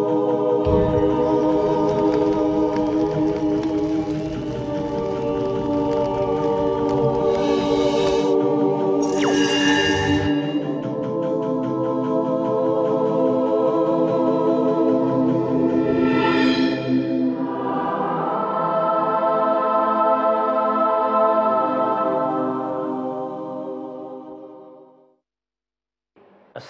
আসসালামু আলাইকুম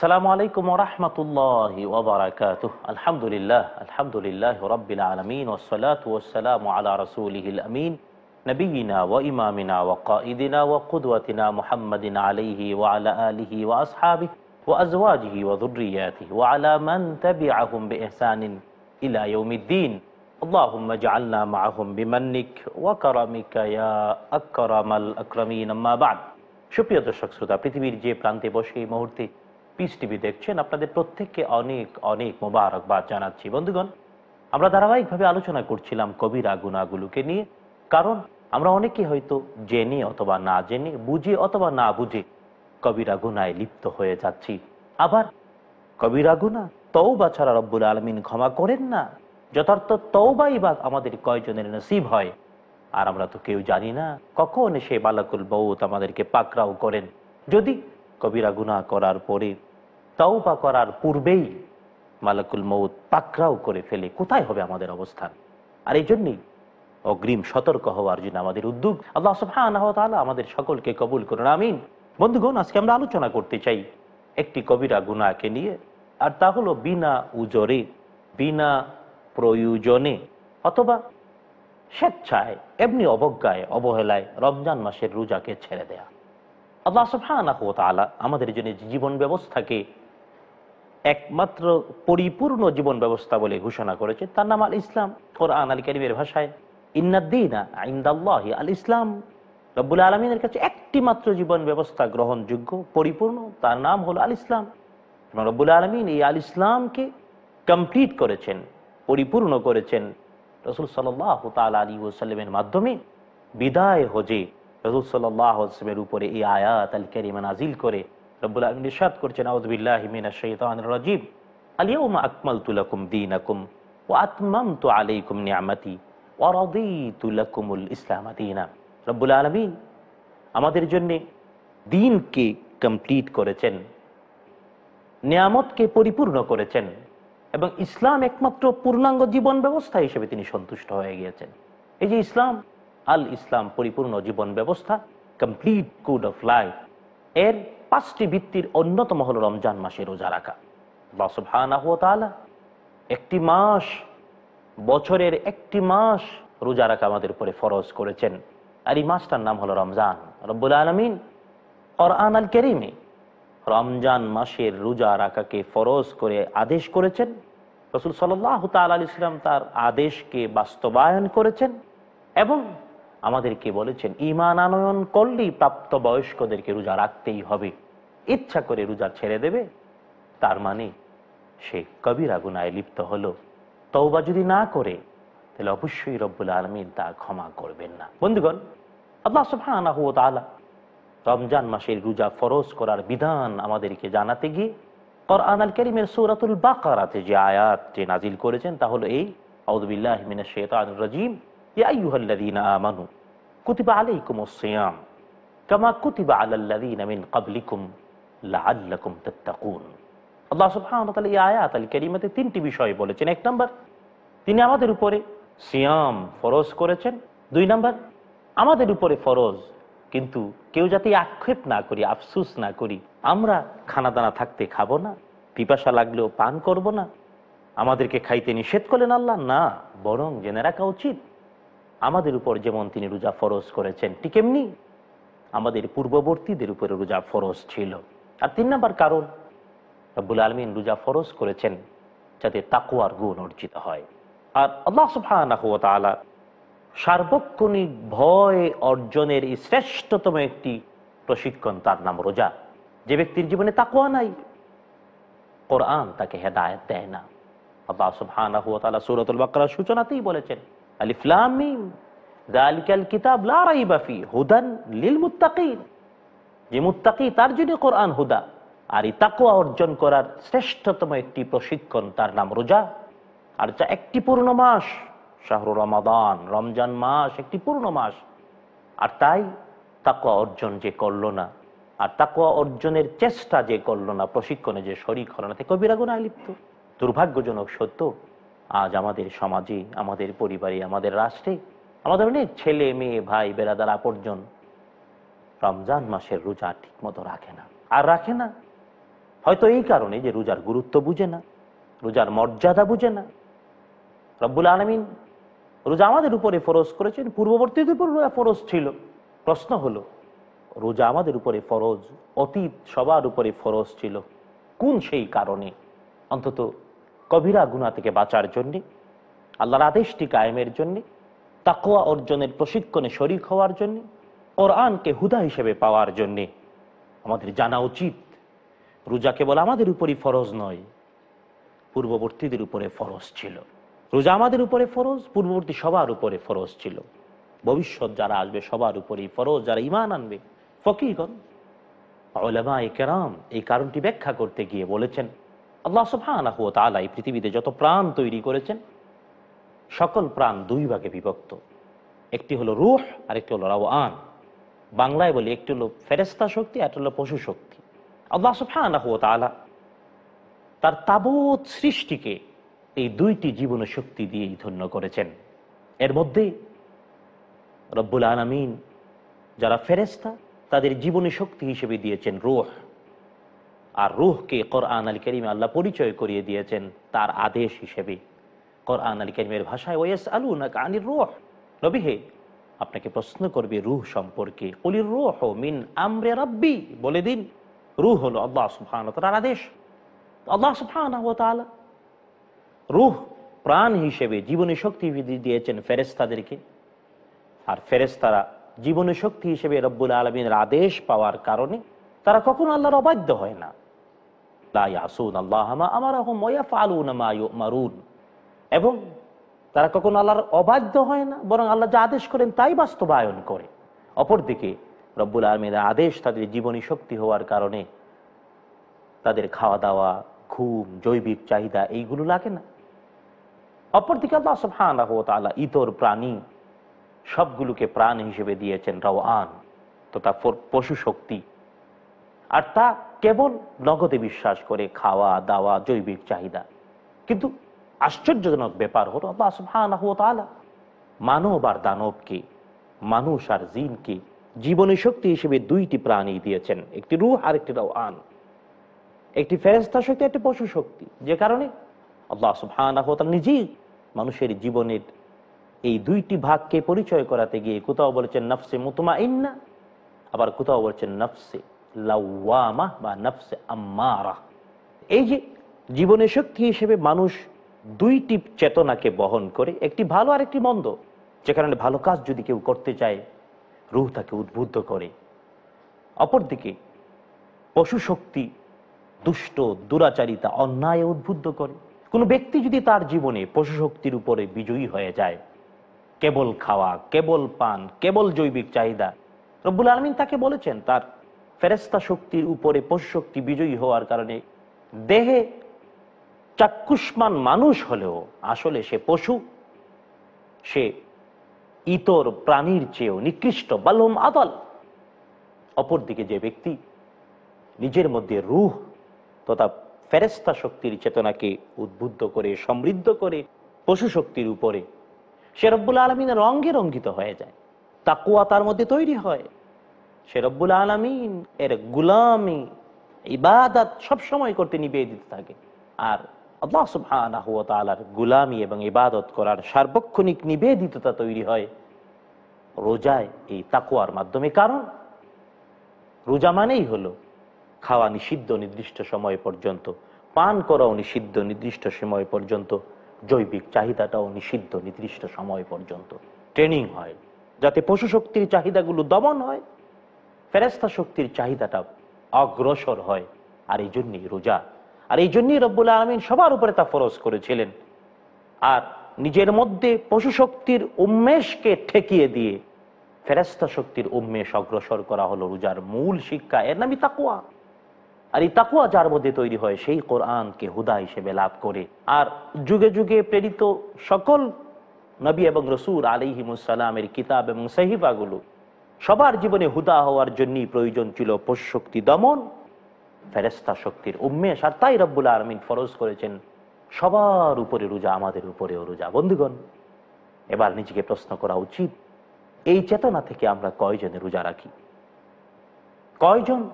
রহমতুল্লাহ ওবরাকাত আলহামদুলিল্লাহ আলহামদুলিল্লাহ রবিল আলমিন ওসলাত ওসালাম আলা রসুলহিল আমিন নবীনা ও ইমামিনা ও কাঈদিনা ও কুদওয়াতিনা মুহাম্মদিন আলাইহি ও আলা আলিহি ও আসহাবি ও আজওয়াজিহি ও যুররিয়াতিহি ও আলা মান তাবিআহুম বিইহসানিন ইলা ইয়াউমিদ্দিন اللهم اجعلنا معهم بمنك وكرمك يا أكرم الأكرمين أما بعد সুপ্রিয় দর্শক শ্রোতা পৃথিবীর যে প্রান্তে বসে এই মুহূর্তে পিস টিভি দেখছেন আপনাদের প্রত্যেককে অনেক অনেক মোবারকবাদ জানাচ্ছি। বন্ধুগণ, আমরা ধারাবাহিকভাবে আলোচনা করছিলাম কবিরা গুণাগুলোকে নিয়ে, কারণ আমরা অনেকে হয়তো জেনে অথবা না জেনে, বুঝে অথবা না বুঝে কবিরা গুনায় লিপ্ত হয়ে যাচ্ছি। আবার কবিরা গুণা তৌবা ছাড়া রব্বুল আলমিন ক্ষমা করেন না, যথার্থ তৌবাই বা আমাদের কয়জনের নসিব হয়। আর আমরা তো কেউ জানি না কখন সে বালাকুল বৌত আমাদেরকে পাকরাও করেন। যদি কবিরা গুনা করার পরে তওবা করার পূর্বেই মালাকুল মৌত পাকরাও করে ফেলে। কোথায় হবে আমাদের অবস্থান? আর এই জন্যই অগ্রিম সতর্ক হওয়ার জন্য আমাদের উদ্যোগ। আল্লাহ ওয়া আমাদের সকলকে কবুল করুন, আমিন। বন্ধুগণ, আজকে আমরা আলোচনা করতে চাই একটি কবিরা গুনাহকে নিয়ে, আর তা হলো বিনা উজরে, বিনা প্রয়োজনে অথবা স্বেচ্ছায়, এমনি অবজ্ঞায়, অবহেলায় রমজান মাসের রোজাকে ছেড়ে দেয়া। আল্লাহ তাআলা আমাদের জন্য জীবন ব্যবস্থাকে একমাত্র পরিপূর্ণ জীবন ব্যবস্থা বলে ঘোষণা করেছে, তার নাম আল ইসলাম। কোরআন, আল কারিমের ভাষায় ইন্নাদ্দিনা ইন্দাল্লাহ আল ইসলাম। রব্বুল আলমিনের কাছে একটি মাত্র জীবন ব্যবস্থা গ্রহণযোগ্য, পরিপূর্ণ, তার নাম হলো আল ইসলাম। এবং রব্বুল আলমিন এই আল ইসলামকে কমপ্লিট করেছেন, পরিপূর্ণ করেছেন। রসুল সাল্লাহ তাল আলী ওসাল্লামের মাধ্যমে বিদায় হজে রসুল সাল্লামের উপরে এই আয়াত আল কারিমা নাজিল করে রব্বুল আলমিন ইরশাদ করছেন আউযুবিল্লাহি মিনাশ শাইতানির রাজিম। আলিয়াউমা আকমালতু লাকুম দীনাকুম ওয়া আতমামতু আলাইকুম নি'মাতি ওয়া রাদিতু লাকুমুল ইসলাম দীনা। রব্বুল আলামিন আমাদের জন্যে দিনকে কমপ্লিট করেছেন, নিয়ামতকে পরিপূর্ণ করেছেন এবং ইসলাম একমাত্র পূর্ণাঙ্গ জীবন ব্যবস্থা হিসেবে তিনি সন্তুষ্ট হয়ে গিয়েছেন। এই যে ইসলাম আল ইসলাম পরিপূর্ণ জীবন ব্যবস্থা কমপ্লিট কোড অফ লাইফ এর পাঁচটি ভিত্তির অন্যতম হল রমজান মাসে রোজা রাখা। একটি মাস, বছরের একটি মাস রোজা রাখা আমাদের উপরে ফরজ করেছেন। আর এই মাসটার নাম হলো রমজান। রব্বুল আলমিন কোরআন আল কেরিমে রমজান মাসের রোজা রাখাকে ফরজ করে আদেশ করেছেন। রসুল সাল্লাহ তাল আল ইসলাম তার আদেশকে বাস্তবায়ন করেছেন এবং আমাদেরকে বলেছেন ইমান আনয়ন করলেই প্রাপ্ত বয়স্কদেরকে রোজা রাখতেই হবে। ইচ্ছা করে রোজা ছেড়ে দেবে। তার মানে সে কবিরা গুনায় লিপ্ত হলো। তৌবা যদি না করে, তাহলে অবশ্যই রব্বুল আলমিন তা ক্ষমা করবেন না। বন্ধুগণ, আল্লাহ সুবহানাহ ওয়া তাআলা রমজান মাসের রোজা ফরজ করার বিধান আমাদেরকে জানাতে গিয়ে কোরআন আল কারীমের সূরাতুল বাকারাতে যে আয়াত যে নাজিল করেছেন, তা হলো এই, আউযু বিল্লাহি মিনাশ শাইতানির রাজীম। কুতিবা আল্লাহ তিনটি বিষয় বলেছেন। এক নাম্বার, তিনি আমাদের উপরে সিয়াম ফরজ করেছেন। দুই নাম্বার, আমাদের উপরে ফরজ, কিন্তু কেউ যাতে আক্ষেপ না করি, আফসুস না করি, আমরা খানা দানা থাকতে খাব না, পিপাসা লাগলেও পান করব না, আমাদেরকে খাইতে নিষেধ করলেন আল্লাহ? না, বরং জেনে রাখা উচিত আমাদের উপর যেমন তিনি রোজা ফরজ করেছেন, ঠিক এমনি আমাদের পূর্ববর্তীদের উপরে রোজা ফরজ ছিল। আর তিন নম্বর কারণ, রব্বুল আলমিন রোজা ফরজ করেছেন যাতে তাকুয়ার গুণ অর্জিত হয়। আর আল্লাহ সার্বক্ষণিক ভয় অর্জনের শ্রেষ্ঠতম একটি প্রশিক্ষণ তার নাম রোজা। যে ব্যক্তির জীবনে তাকুয়া নাই, কোরআন তাকে হেদায়ত দেয় না। আল্লাহ ওয়া তাআলা সূরাতুল বাকারার সূচনাতেই বলেছেন আলিফ লাম মিম। যালিকাল কিতাব লা রাইবা ফি হুদান লিল মুত্তাকিন যে মুত্তাকি, তার জন্য কোরআন হুদা। আর এই তাকুয়া অর্জন করার শ্রেষ্ঠতম একটি প্রশিক্ষণ, তার নাম রোজা। আর যা একটি পূর্ণ মাস, শাহরু রমাদান, রমজান মাস, একটি পূর্ণ মাস। আর তাই তাকুয়া অর্জন যে করল না, আর তাকুয়া অর্জনের চেষ্টা যে করল না, প্রশিক্ষণে যে শরিক হলো না, তে কবিরাগুনায় লিপ্ত। দুর্ভাগ্যজনক সত্য। আজ আমাদের সমাজে, আমাদের পরিবারে, আমাদের রাষ্ট্রে, আমাদের অনেক ছেলে, মেয়ে, ভাই, বেড়াদার আপরজন রমজান মাসের রোজা ঠিক মতো রাখে না। আর রাখে না। হয়তো এই কারণে যে রোজার গুরুত্ব বুঝে না, রোজার মর্যাদা বুঝে না। রব্বুল আলমিন রোজা আমাদের উপরে ফরজ করেছেন। পূর্ববর্তীদের উপর রোজা ফরজ ছিল, প্রশ্ন হলো, রোজা আমাদের উপরে ফরজ, অতীত সবার উপরে ফরজ ছিল। কোন সেই কারণে? অন্তত কবিরা গুণা থেকে বাঁচার জন্যে, আল্লাহর আদেশটি কায়েমের জন্যে তাকোয়া অর্জনের প্রশিক্ষণে শরিক হওয়ার জন্যে, কোরআনকে হুদা হিসেবে পাওয়ার জন্যে আমাদের জানা উচিত। রোজা কেবল আমাদের উপরই ফরজ নয়, পূর্ববর্তীদের উপরে ফরজ ছিল। রোজা আমাদের উপরে ফরজ, পূর্ববর্তী সবার উপরে ফরজ ছিল। ভবিষ্যৎ যারা আসবে সবার উপরেই ফরজ, যারা ইমান আনবে ফকিগণ ওলামা কেরাম এই কারণটি ব্যাখ্যা করতে গিয়ে বলেছেন আল্লাহ সুবহানাহু ওয়া তাআলা এই পৃথিবীতে যত প্রাণ তৈরি করেছেন, সকল প্রাণ দুই ভাগে বিভক্ত। একটি হলো রুহ আর একটি হলো রাওয়ান। বাংলায় বলি একটি হলো ফেরেস্তা শক্তি আর হলো পশু শক্তি। আল্লাহ সুবহানাহু ওয়া তাআলা তার তাবৎ সৃষ্টিকে এই দুইটি জীবন শক্তি দিয়েই ধন্য করেছেন। এর মধ্যে রব্বুল আলমিন যারা ফেরেস্তা তাদের জীবনী শক্তি হিসেবে দিয়েছেন রুহ। আর রুহকে কোরআন আলী করিমে আল্লাহ পরিচয় করিয়ে দিয়েছেন তার আদেশ হিসেবে। কোরআন আলী করিমের ভাষায় ওয়েস আলু না কানির রুহ। নবী হে, আপনাকে প্রশ্ন করবে রুহ সম্পর্কে। অলির রুহ মিন আমরে রব্বি। বলে দিন, রুহ হলো আল্লাহ সুবহান তার আদেশ। আল্লাহ সুবহান রুহ প্রাণ হিসেবে জীবনী শক্তি দিয়েছেন ফেরেস্তাদেরকে আর ফেরেস্তারা জীবনী শক্তি হিসেবে রব্বুল আলমিনের আদেশ পাওয়ার কারণে তারা কখনো আল্লাহর অবাধ্য হয় না। এবং তারা কখনো আল্লাহর অবাধ্য হয় না, বরং আল্লাহ যা আদেশ করেন তাই বাস্তবায়ন করে। অপরদিকে রব্বুল আলমীর আদেশ তাদের জীবনী শক্তি হওয়ার কারণে তাদের খাওয়া দাওয়া ঘুম, জৈবিক চাহিদা এইগুলো লাগে না। অপরদিকে আল্লাহ ওয়া ইতর প্রাণী সবগুলোকে প্রাণ হিসেবে দিয়েছেন, রাওয়ান। তথা পশু শক্তি। আর তা কেবল নগদে বিশ্বাস করে খাওয়া, দাওয়া, জৈবিক চাহিদা। কিন্তু আশ্চর্যজনক ব্যাপার হলো মানব আর দানবকে, মানুষ আর জিনকে জীবনী শক্তি হিসেবে দুইটি প্রাণী দিয়েছেন। একটি রুহ আর একটি রাওয়ান। একটি ফেরেস্তা শক্তি একটি পশু শক্তি। যে কারণে আল্লাহ সুবহানাহু নিজেই মানুষের জীবনের এই দুইটি ভাগকে পরিচয় করাতে গিয়ে কোথাও বলেছেন, নফসে মুতমা ইন্না আবার কোথাও বলছেন, নফসে লাওয়ামা বা নফসে আম্মারা। এই যে জীবনের শক্তি হিসেবে মানুষ দুইটি চেতনাকে বহন করে, একটি ভালো আর একটি মন্দ, যে কারণে ভালো কাজ যদি কেউ করতে চায়, রুহ তাকে উদ্বুদ্ধ করে। অপরদিকে পশু শক্তি, দুষ্ট, দুরাচারিতা, অন্যায় উদ্বুদ্ধ করে। কোনো ব্যক্তি যদি তার জীবনে পশু শক্তির উপরে বিজয়ী হয়ে যায়, কেবল খাওয়া, কেবল পান, কেবল জৈবিক চাহিদা, রব্বুল আলমিন তাকে বলেছেন, তার ফেরেস্তা শক্তির উপরে পশু শক্তি বিজয়ী হওয়ার কারণে দেহে চাক্ষুষ্মান মানুষ হলেও আসলে সে পশু, সে ইতর প্রাণীর চেয়েও নিকৃষ্ট বালম আদল। অপরদিকে যে ব্যক্তি নিজের মধ্যে রুহ তথা ফেরেস্তা শক্তির চেতনাকে উদ্বুদ্ধ করে, সমৃদ্ধ করে পশু শক্তির উপরে সে রব্বুল আলমিনের রঙ্গে রঙ্গিত হয়ে যায়। তাকুয়া তার মধ্যে তৈরি হয়। সে রব্বুল আলমিন এর গুলামি, ইবাদাত সবসময় করতে নিবেদিত থাকে। আর আল্লাহ গুলামি এবং ইবাদত করার সার্বক্ষণিক নিবেদিততা তৈরি হয় রোজায় এই তাকুয়ার মাধ্যমে। কারণ রোজা মানেই হলো খাওয়া নিষিদ্ধ নির্দিষ্ট সময় পর্যন্ত, পান করাও নিষিদ্ধ নির্দিষ্ট সময় পর্যন্ত, জৈবিক চাহিদাটাও নিষিদ্ধ নির্দিষ্ট সময় পর্যন্ত। ট্রেনিং হয়, যাতে পশু শক্তির চাহিদাগুলো দমন হয় ফেরেস্তা শক্তির চাহিদাটা অগ্রসর হয়, আর এই জন্যই রোজা। আর এই জন্যই রব্বুল আলমিন সবার উপরে তা ফরজ করেছিলেন। আর নিজের মধ্যে পশু শক্তির উন্মেষকে ঠেকিয়ে দিয়ে ফেরেস্তা শক্তির উন্মেষ অগ্রসর করা হলো রোজার মূল শিক্ষা। এর নামই তাকুয়া আর এই তাকুয়া যার মধ্যে তৈরি হয়, সেই কোরআনকে হুদা হিসেবে লাভ করে। আর যুগে যুগে প্রেরিত সকল নবী এবং রসুল আলিহিমুসালামের কিতাব এবং সাহিফাগুলো সবার জীবনে হুদা হওয়ার জন্যই প্রয়োজন ছিল শক্তি দমন ফেরেস্তা শক্তির উন্মেষ, আর তাই রব্বুল আলমিন ফরজ করেছেন, সবার উপরে রোজা, আমাদের উপরেও রোজা। বন্ধুগণ, এবার নিজেকে প্রশ্ন করা উচিত, এই চেতনা থেকে আমরা কয়জনে রোজা রাখি? কয়জন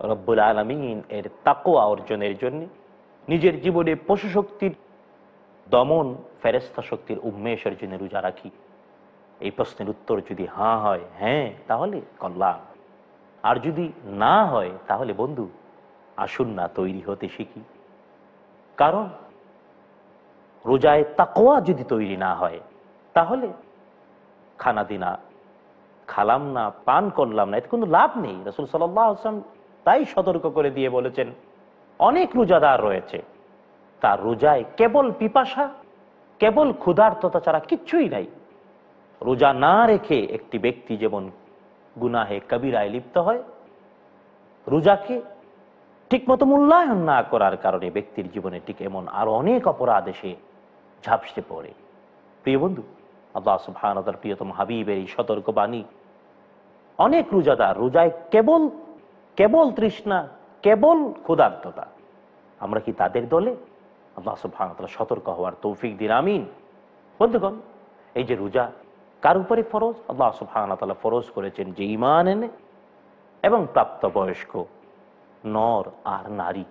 রব্বুল আলমিন এর তাকোয়া অর্জনের জন্য? নিজের জীবনে পশু শক্তির দমন ফেরেস্তা শক্তির উন্মেষের জন্য রোজা রাখি? এই প্রশ্নের উত্তর যদি হ্যাঁ হয় হ্যাঁ তাহলে কল্যাণ আর যদি না হয়, তাহলে বন্ধু, আসুন না তৈরি হতে শিখি। কারণ রোজায় তাকোয়া যদি তৈরি না হয়, তাহলে খানা দিনা খালাম না পান করলাম না, এতে কোনো লাভ নেই। রসুল সাল্লাম তাই সতর্ক করে দিয়ে বলেছেন, অনেক রোজাদার রয়েছে, তার রোজায় কেবল পিপাসা, কেবল ক্ষুধার্ততা ছাড়া কিচ্ছুই নাই। রোজা না রেখে একটি ব্যক্তি যেমন গুনাহে কবিরায় লিপ্ত হয়, রোজাকে ঠিকমতো মূল্যায়ন না করার কারণে ব্যক্তির জীবনে ঠিক এমন আরও অনেক অপরাধ এসে ঝাপসে পড়ে। প্রিয় বন্ধু, আল্লাহ প্রিয়তম হাবিবের এই সতর্ক বাণী অনেক রোজাদার রোজায় কেবল কেবল তৃষ্ণা, কেবল ক্ষুধার্ততা। আমরা কি তাদের দলে? আল্লাহ সুবহান সতর্ক হওয়ার তৌফিক দিন, আমিন। বন্ধুগণ, এই যে রোজা কার উপরে ফরজ? আল্লাহ সুবহান ফরজ করেছেন যে ইমান এনে এবং প্রাপ্ত বয়স্ক নর আর নারী।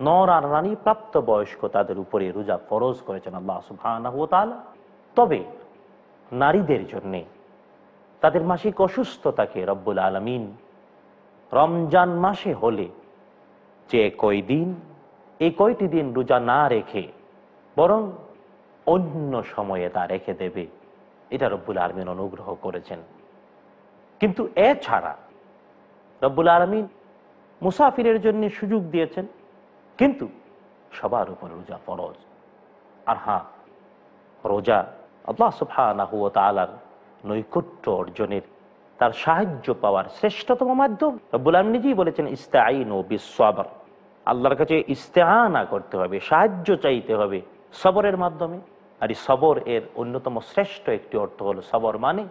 নর আর নারী প্রাপ্ত বয়স্ক তাদের উপরে রোজা ফরজ করেছেন আল্লাহ সুবহান তবে নারীদের জন্যে তাদের মাসিক অসুস্থতাকে রব্বুল আলমিন রমজান মাসে হলে যে কয়দিন এই কয়টি দিন রোজা না রেখে বরং অন্য সময়ে তা রেখে দেবে। এটা রব্বুল আলমিন অনুগ্রহ করেছেন। কিন্তু এছাড়া রব্বুল আলমিন মুসাফিরের জন্য সুযোগ দিয়েছেন, কিন্তু সবার উপর রোজা ফরজ। আর হ্যাঁ রোজা আল্লাহ সুফানাহু তালার নৈকট্য অর্জনের তার সাহায্য পাওয়ার শ্রেষ্ঠতম মাধ্যম। রব্বুল আলম নিজেই বলেছেন ইস্তাইন ও বিশ্বর আল্লাহর কাছে ইস্তেহানা করতে হবে, সাহায্য চাইতে হবে সবরের মাধ্যমে। আর এই সবর এর অন্যতম শ্রেষ্ঠ একটি অর্থ হলো সবর মানে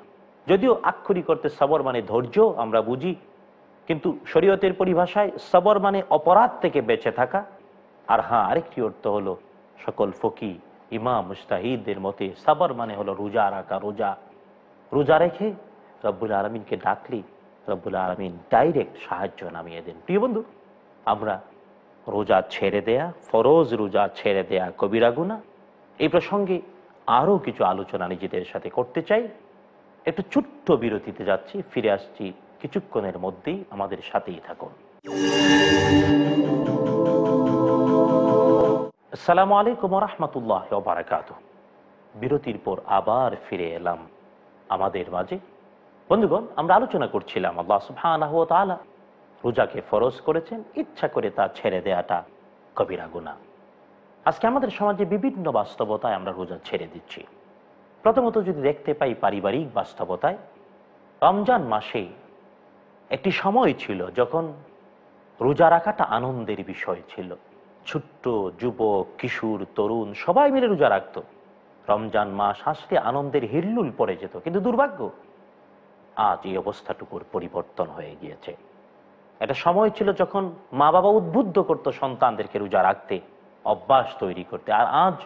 যদিও আক্ষরিক করতে সবর মানে ধৈর্য, আমরা বুঝি, কিন্তু শরীয়তের পরিভাষায় সবর মানে অপরাধ থেকে বেঁচে থাকা। আর হ্যাঁ আরেকটি অর্থ হলো সকল ফকি ইমাম, মুস্তাহিদদের মতে সবর মানে হলো রোজা রাখা, রোজা রোজা রেখে রব্বুল আলমিনকে ডাকলি রব্বুল আলমিন ডাইরেক্ট সাহায্য নামিয়ে দেন। প্রিয় বন্ধু, আমরা রোজা ছেড়ে দেয়া, ফরোজ রোজা ছেড়ে দেয়া কবিরা গুনা এই প্রসঙ্গে আরও কিছু আলোচনা নিজেদের সাথে করতে চাই। একটু ছোট্ট বিরতিতে যাচ্ছি, ফিরে আসছি কিছুক্ষণের মধ্যেই আমাদের সাথেই থাকুন। আসসালামু আলাইকুম রহমতুল্লাহ বারাকাত বিরতির পর আবার ফিরে এলাম আমাদের মাঝে। বন্ধুগণ, আমরা আলোচনা করছিলাম আল্লাহ সুবহানাহু ওয়া রোজাকে ফরজ করেছেন, ইচ্ছা করে তা ছেড়ে দেয়াটা কবিরা গুনাহ। আজকে আমাদের সমাজে বিভিন্ন বাস্তবতায় আমরা রোজা ছেড়ে দিচ্ছি। প্রথমত যদি দেখতে পাই পারিবারিক বাস্তবতায়, রমজান মাসে একটি সময় ছিল যখন রোজা রাখাটা আনন্দের বিষয় ছিল। ছোট্ট যুবক, কিশোর, তরুণ সবাই মিলে রোজা রাখত। রমজান মাস আসলে আনন্দের হিল্লুল পড়ে যেত, কিন্তু দুর্ভাগ্য আজ এই অবস্থাটুকুর পরিবর্তন হয়ে গিয়েছে। একটা সময় ছিল যখন মা বাবা উদ্বুদ্ধ করত সন্তানদেরকে রোজা রাখতে। অভ্যাস তৈরি করতে। আর আজ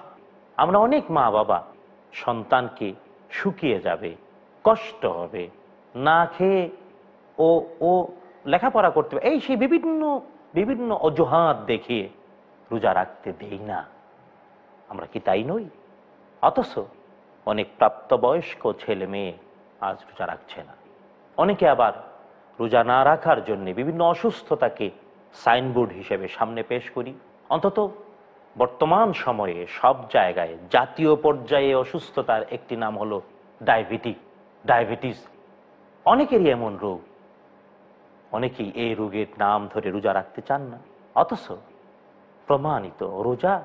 আমরা অনেক মা বাবা সন্তানকে শুকিয়ে যাবে, কষ্ট হবে, না খেয়ে ও ও লেখাপড়া করতে হবে এই সেই বিভিন্ন বিভিন্ন অজুহাত দেখিয়ে রোজা রাখতে দেই না। আমরা কি তাই নই? অথচ অনেক প্রাপ্তবয়স্ক ছেলে মেয়ে আজ রোজা রাখছে না। অনেকে আবার রোজা না রাখার জন্য বিভিন্ন অসুস্থতাকে সাইনবোর্ড হিসেবে সামনে পেশ করি। অন্তত বর্তমান সময়ে সব জায়গায় জাতীয় পর্যায়ে অসুস্থতার একটি নাম হলো ডায়াবেটিক ডায়াবেটিস। অনেকেরই এমন রোগ। অনেকেই এই রোগের নাম ধরে রোজা রাখতে চান না। অথচ প্রমাণিত রোজা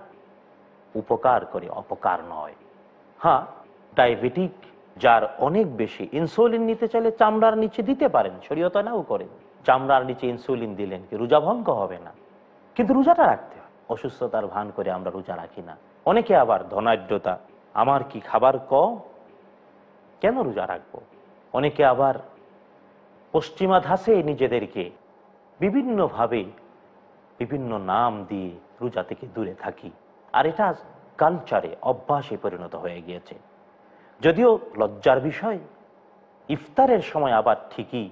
উপকার করে, অপকার নয়। হ্যাঁ ডায়াবেটিক যার অনেক বেশি ইনসুলিন নিতে চাইলে চামড়ার নিচে দিতে পারেন, শরীয়তা নাও করেন। চামড়ার নিচে ইনসুলিন দিলেন কি রোজা ভঙ্গ হবে না। কিন্তু রোজাটা রাখতে অসুস্থতার ভান করে আমরা রোজা রাখি না। অনেকে আবার ধনাঢ্যতা, আমার কি খাবার কম? কেন রোজা রাখব? অনেকে আবার পশ্চিমা ধাসে নিজেদেরকে বিভিন্নভাবে বিভিন্ন নাম দিয়ে রোজা থেকে দূরে থাকি। আর এটা কালচারে অভ্যাসে পরিণত হয়ে গিয়েছে। যদিও লজ্জার বিষয়, ইফতারের সময় আবার ঠিকই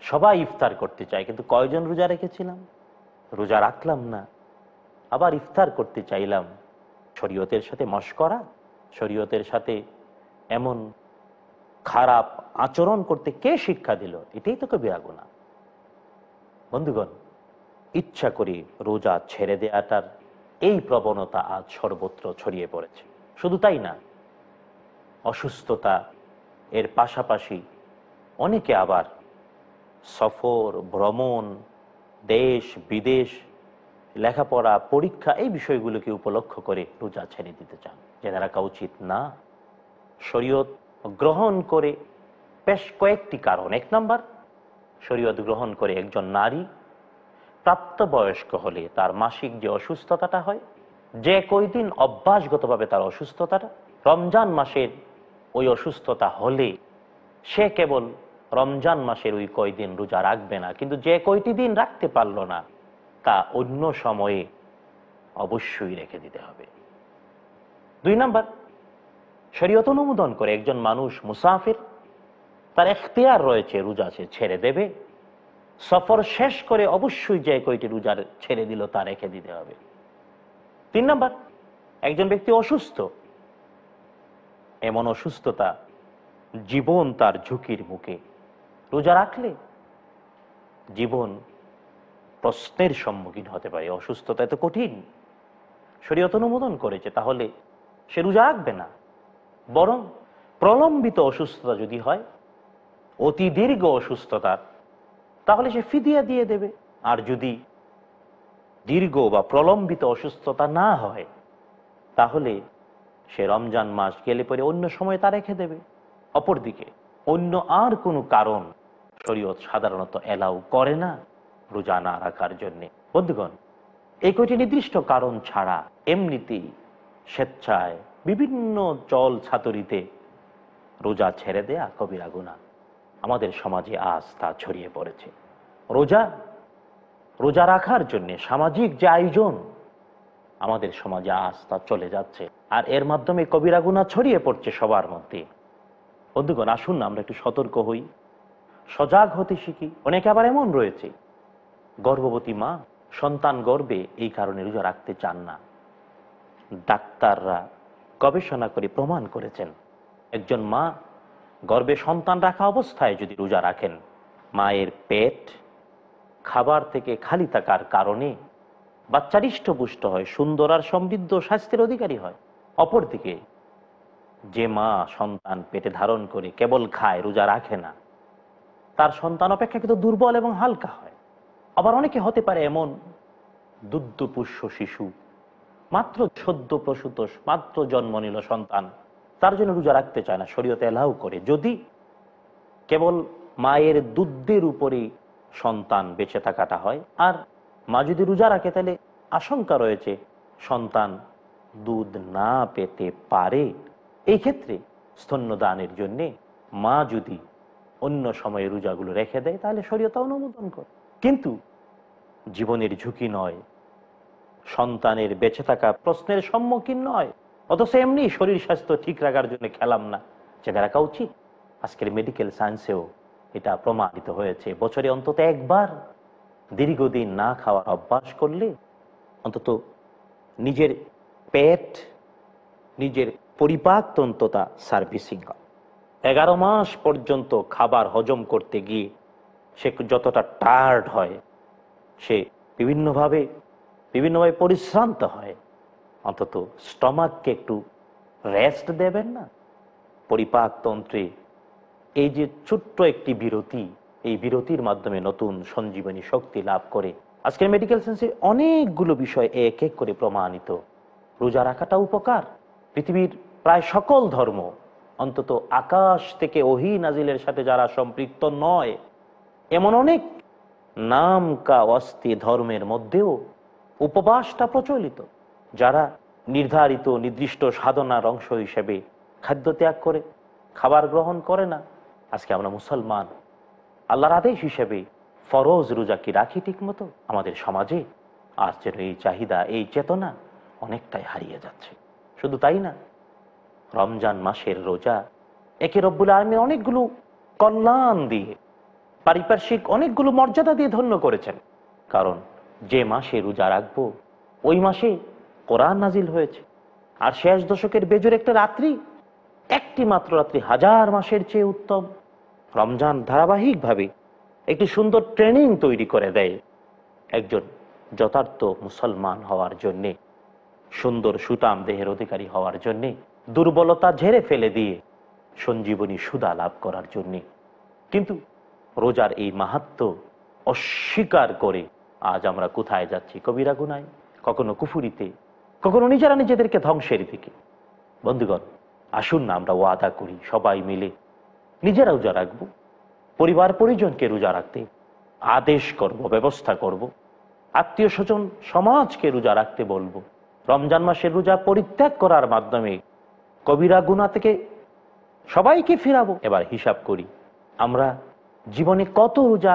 সবাই ইফতার করতে চায়, কিন্তু কয়জন রোজা রেখেছিলাম? রোজা রাখলাম না। আবার ইফতার করতে চাইলাম। শরীয়তের সাথে মস্করা শরীয়তের সাথে এমন খারাপ আচরণ করতে কে শিক্ষা দিল? এটাই তো কবিরা গুণা বন্ধুগণ, ইচ্ছা করে রোজা ছেড়ে দেয়াটার এই প্রবণতা আজ সর্বত্র ছড়িয়ে পড়েছে। শুধু তাই না, অসুস্থতা এর পাশাপাশি অনেকে আবার সফর, ভ্রমণ দেশ বিদেশ লেখাপড়া, পরীক্ষা এই বিষয়গুলোকে উপলক্ষ করে রোজা ছেড়ে দিতে চান। জেনে রাখা উচিত না, শরীয়ত গ্রহণ করে বেশ কয়েকটি কারণ। এক নম্বর, শরীয়ত গ্রহণ করে একজন নারী প্রাপ্তবয়স্ক হলে তার মাসিক যে অসুস্থতাটা হয়, যে কয়দিন অভ্যাসগতভাবে তার অসুস্থতাটা, রমজান মাসের ওই অসুস্থতা হলে সে কেবল রমজান মাসের ওই কয়দিন রোজা রাখবে না, কিন্তু যে কয়টি দিন রাখতে পারল না তা অন্য সময়ে অবশ্যই রেখে দিতে হবে। দুই নাম্বার, শরীয়ত অনুমোদন করে একজন মানুষ মুসাফির, তার এখতিয়ার রয়েছে, রোজা সে ছেড়ে দেবে। সফর শেষ করে অবশ্যই যে কয়টি রোজার ছেড়ে দিল তা রেখে দিতে হবে। তিন নাম্বার, একজন ব্যক্তি অসুস্থ, এমন অসুস্থতা জীবন তার ঝুঁকির মুখে। রোজা রাখলে জীবন প্রশ্নের সম্মুখীন হতে পারে, অসুস্থতা এত কঠিন। শরীয়ত অনুমোদন করেছে, তাহলে সে রোজা রাখবে না। বরং প্রলম্বিত অসুস্থতা যদি হয়, অতি দীর্ঘ অসুস্থতার তাহলে সে ফিদিয়া দিয়ে দেবে। আর যদি দীর্ঘ বা প্রলম্বিত অসুস্থতা না হয়, তাহলে সে রমজান মাস গেলে পরে অন্য সময় তা রেখে দেবে। অপরদিকে, অন্য আর কোনো কারণ শরীয়ত সাধারণত এলাও করে না। রোজা না রাখার জন্য। বন্ধুগণ, এই কয়টি নির্দিষ্ট কারণ ছাড়া এমনিতেই স্বেচ্ছায় বিভিন্ন জল ছাতরিতে রোজা ছেড়ে দেয়া কবিরা গুণা আমাদের সমাজে আজ তা ছড়িয়ে পড়েছে। রোজা রোজা রাখার জন্য সামাজিক যে আয়োজন, আমাদের সমাজে তা চলে যাচ্ছে। আর এর মাধ্যমে কবিরা গুণা ছড়িয়ে পড়ছে সবার মধ্যে। বন্ধুগণ, আসুন না, আমরা একটু সতর্ক হই। সজাগ হতে শিখি। অনেকে আবার এমন রয়েছে। গর্ভবতী মা সন্তান গর্বে এই কারণে রোজা রাখতে চান না। ডাক্তাররা গবেষণা করে প্রমাণ করেছেন, একজন মা গর্বে সন্তান রাখা অবস্থায় যদি রোজা রাখেন, মায়ের পেট খাবার থেকে খালি থাকার কারণে বাচ্চা হৃষ্টপুষ্ট হয়, সুন্দর আর সমৃদ্ধ স্বাস্থ্যের অধিকারী হয়। অপরদিকে, যে মা সন্তান পেটে ধারণ করে কেবল খায়, রোজা রাখে না, তার সন্তান অপেক্ষাকৃত দুর্বল এবং হালকা হয়। আবার অনেকে হতে পারে এমন, দুগ্ধপুষ্য শিশু, মাত্র সদ্য প্রসূত মাত্র জন্ম নিল সন্তান, তার জন্য রোজা রাখতে চায় না, শরীয়তে এলাও করে। যদি কেবল মায়ের দুধের উপরেই সন্তান বেঁচে থাকাটা হয়, আর মা যদি রোজা রাখে, তাহলে আশঙ্কা রয়েছে সন্তান দুধ না পেতে পারে। এই ক্ষেত্রে স্তন্যদানের জন্যে মা যদি অন্য সময়ে রোজাগুলো রেখে দেয়, তাহলে শরীয়তা অনুমোদন করে। কিন্তু জীবনের ঝুঁকি নয়। সন্তানের বেঁচে থাকা প্রশ্নের সম্মুখীন নয়। অথচ এমনি শরীর স্বাস্থ্য ঠিক রাখার জন্য খেলাম না। জেনে রাখা উচিত। আজকের মেডিকেল সায়েন্সেও এটা প্রমাণিত হয়েছে। বছরে অন্তত একবার দীর্ঘদিন না খাওয়ার অভ্যাস করলে অন্তত নিজের পেট, নিজের পরিপাকতন্ত্রতা সার্ভিসিং হয়। এগারো মাস পর্যন্ত খাবার হজম করতে গিয়ে সে যতটা টায়ার্ড হয়, সে বিভিন্নভাবে বিভিন্নভাবে পরিশ্রান্ত হয়। অন্তত স্টমাককে একটু রেস্ট দেবেন না? পরিপাকতন্ত্রে এই যে ছোট্ট একটি বিরতি, এই বিরতির মাধ্যমে নতুন সঞ্জীবনী শক্তি লাভ করে আজকের মেডিকেল সায়েন্সে অনেকগুলো বিষয় এক এক করে প্রমাণিত। রোজা রাখাটা উপকার। পৃথিবীর প্রায় সকল ধর্ম, অন্তত আকাশ থেকে ওহি নাজিলের সাথে যারা সম্পৃক্ত নয় এমন অনেক নাম কা অস্থি ধর্মের মধ্যেও উপবাসটা প্রচলিত, যারা নির্ধারিত নির্দিষ্ট সাধনার অংশ হিসেবে খাদ্য ত্যাগ করে, খাবার গ্রহণ করে না। আজকে আমরা মুসলমান, আল্লাহর আদেশ হিসেবে ফরজ রোজা কি রাখি ঠিক মতো? আমাদের সমাজে আজ যেন এই চাহিদা, এই চেতনা অনেকটাই হারিয়ে যাচ্ছে। শুধু তাই না, রমজান মাসের রোজা একে রব্বুল আলমী অনেকগুলো কল্যাণ দিয়ে পারিপার্শ্বিক অনেকগুলো মর্যাদা দিয়ে ধন্য করেছেন। কারণ যে মাসে রোজা রাখব, ওই মাসে কোরআন নাজিল হয়েছে। আর শেষ দশকের বেজোর একটা রাত্রি, একটি মাত্র রাত্রি হাজার মাসের চেয়ে উত্তম। রমজান ধারাবাহিকভাবে একটি সুন্দর ট্রেনিং তৈরি করে দেয় একজন যথার্থ মুসলমান হওয়ার জন্যে, সুন্দর সুতাম দেহের অধিকারী হওয়ার জন্যে, দুর্বলতা ঝেড়ে ফেলে দিয়ে সঞ্জীবনী সুদা লাভ করার জন্যে। কিন্তু রোজার এই মাহাত্ম অস্বীকার করে আজ আমরা কোথায় যাচ্ছি? কবিরা গুনায়? কখনো কুফুরিতে? কখনো নিজেরা নিজেদেরকে ধ্বংসের দিকে? বন্ধুগণ, আসুন না আমরা ওয়াদা করি, সবাই মিলে নিজেরা রোজা রাখব, পরিবার পরিজনকে রোজা রাখতে, আদেশ করব, ব্যবস্থা করব, আত্মীয় স্বজন সমাজকে রোজা রাখতে বলব, রমজান মাসের রোজা পরিত্যাগ করার মাধ্যমে কবিরা গুণা থেকে সবাইকে ফিরাবো। এবার হিসাব করি, আমরা জীবনে কত রোজা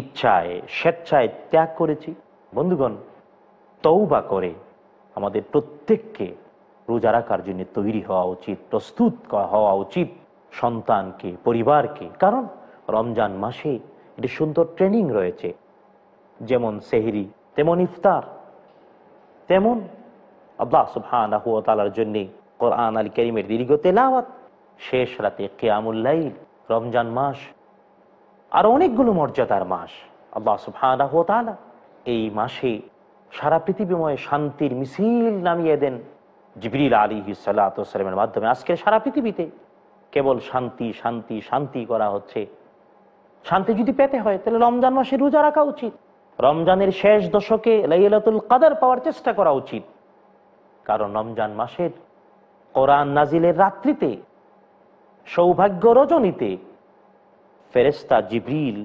ইচ্ছায়, স্বেচ্ছায় ত্যাগ করেছি? বন্ধুগণ তৌবা করে আমাদের প্রত্যেককে রোজা রাখার জন্য তৈরি হওয়া উচিত, প্রস্তুত হওয়া উচিত সন্তানকে, পরিবারকে। কারণ রমজান মাসে একটি সুন্দর ট্রেনিং রয়েছে। যেমন সেহরি, তেমন ইফতার, তেমন আল্লাহ তাআলার জন্য কোরআন আল করিমের দীর্ঘ তেলাওয়াত, শেষ রাতে কেয়ামুল্লাইল রমজান মাস আর অনেকগুলো মর্যাদার মাস। আল্লাহ ওয়া তাআলা এই মাসে সারা পৃথিবীময় শান্তির মিছিল নামিয়ে দেন জিবরিল আলী সাল্লামের মাধ্যমে। আজকে সারা পৃথিবীতে কেবল শান্তি শান্তি শান্তি করা হচ্ছে। শান্তি যদি পেতে হয়, তাহলে রমজান মাসে রোজা রাখা উচিত। রমজানের শেষ দশকে লাইলাতুল কাদার পাওয়ার চেষ্টা করা উচিত। কারণ রমজান মাসের কোরআন নাজিলের রাত্রিতে সৌভাগ্য রজনীতে ফেরেস্তা জিব্রিল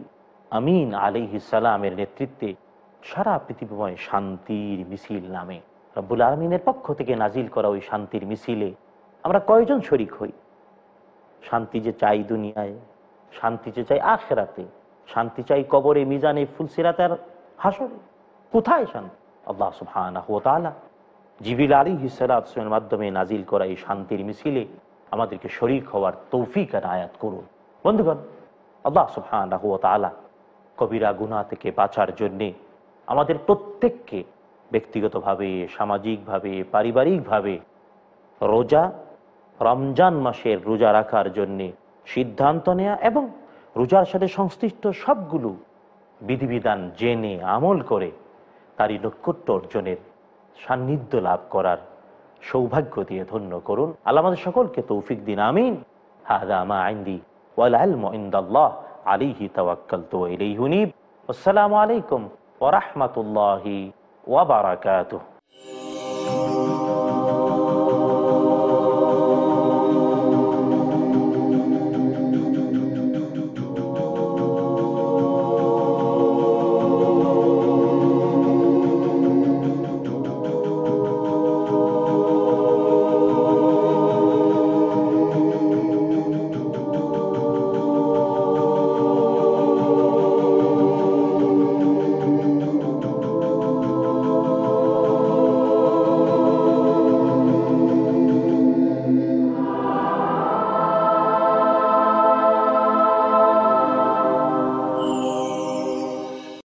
আমিন আলিহি সালামের নেতৃত্বে সারা পৃথিবীময় শান্তির মিছিল নামে রব্বুল আলমিনের পক্ষ থেকে নাজিল করা ওই শান্তির মিছিলে আমরা কয়জন শরিক হই? শান্তি যে চাই দুনিয়ায়, শান্তি যে চাই আখেরাতে, শান্তি চাই কবরে, মিজানে ফুলসিরাতার হাসরে কোথায় শান্তি? আল্লাহ তাআলা জিবিল আলী হিসালামের মাধ্যমে নাজিল করা এই শান্তির মিছিলে আমাদেরকে শরিক হওয়ার তৌফিক আর আয়াত করুন। বন্ধুগণ, আল্লাহ সুবহানাহু কবিরা গুনাহ থেকে বাঁচার জন্যে আমাদের প্রত্যেককে ব্যক্তিগতভাবে, সামাজিকভাবে, পারিবারিকভাবে রোজা, রমজান মাসের রোজা রাখার জন্যে সিদ্ধান্ত নেয়া এবং রোজার সাথে সংশ্লিষ্ট সবগুলো বিধিবিধান জেনে আমল করে তারই নৈকট্য অর্জনের সান্নিধ্য লাভ করার সৌভাগ্য দিয়ে ধন্য করুন। আল্লাহ আমাদের সকলকে তৌফিক দিন, আমিন। হাদা মা আইন্দি ওয়াল আলমু ইনদাল্লাহ, আলাইহি তাওয়াক্কালতু ইলাইহি উনীব। আসসালামু আলাইকুম ওয়া রাহমাতুল্লাহি ওয়া বারাকাতুহু।